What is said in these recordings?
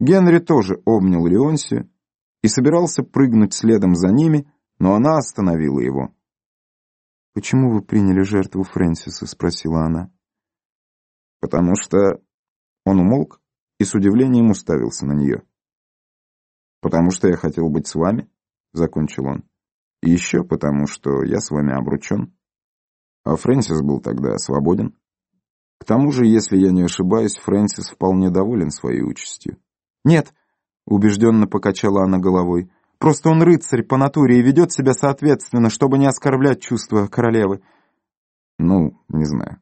Генри тоже обнял Леонсию и собирался прыгнуть следом за ними, но она остановила его. «Почему вы приняли жертву Фрэнсиса?» — спросила она. «Потому что...» Он умолк и с удивлением уставился на нее. «Потому что я хотел быть с вами», — закончил он. «И еще потому, что я с вами обручен. А Фрэнсис был тогда свободен. К тому же, если я не ошибаюсь, Фрэнсис вполне доволен своей участью». «Нет», — убежденно покачала она головой, «просто он рыцарь по натуре и ведет себя соответственно, чтобы не оскорблять чувства королевы». «Ну, не знаю.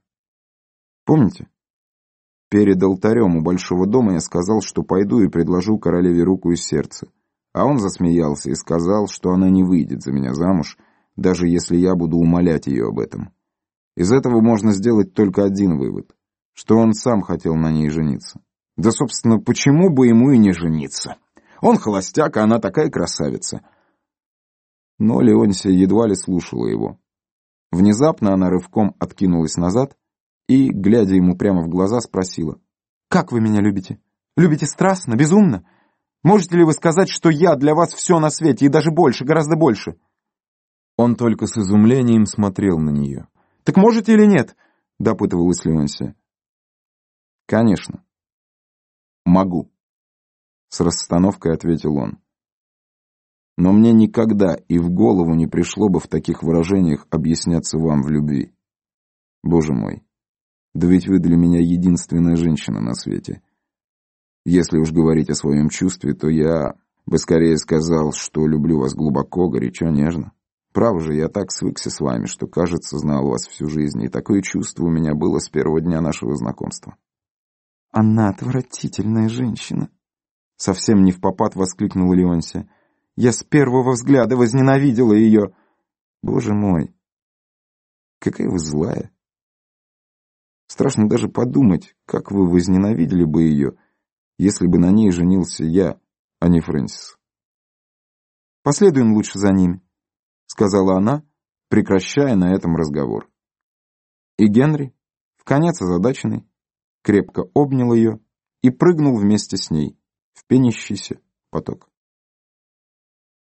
Помните?» Перед алтарем у большого дома я сказал, что пойду и предложу королеве руку и сердце. А он засмеялся и сказал, что она не выйдет за меня замуж, даже если я буду умолять ее об этом. Из этого можно сделать только один вывод, что он сам хотел на ней жениться. Да, собственно, почему бы ему и не жениться? Он холостяк, а она такая красавица. Но Леонсия едва ли слушала его. Внезапно она рывком откинулась назад и, глядя ему прямо в глаза, спросила. «Как вы меня любите? Любите страстно, безумно? Можете ли вы сказать, что я для вас все на свете, и даже больше, гораздо больше?» Он только с изумлением смотрел на нее. «Так можете или нет?» — допытывалась Леонсия. «Конечно. Могу», — с расстановкой ответил он. «Но мне никогда и в голову не пришло бы в таких выражениях объясняться вам в любви. Боже мой, да ведь вы для меня единственная женщина на свете. Если уж говорить о своем чувстве, то я бы скорее сказал, что люблю вас глубоко, горячо, нежно. Право же, я так свыкся с вами, что, кажется, знал вас всю жизнь, и такое чувство у меня было с первого дня нашего знакомства. «Она отвратительная женщина!» Совсем не в попад воскликнула Леонсия. «Я с первого взгляда возненавидела ее!» «Боже мой! Какая вы злая!» Страшно даже подумать, как вы возненавидели бы ее, если бы на ней женился я, а не Фрэнсис. «Последуем лучше за ними», — сказала она, прекращая на этом разговор. И Генри, в конец озадаченный, крепко обнял ее и прыгнул вместе с ней в пенящийся поток.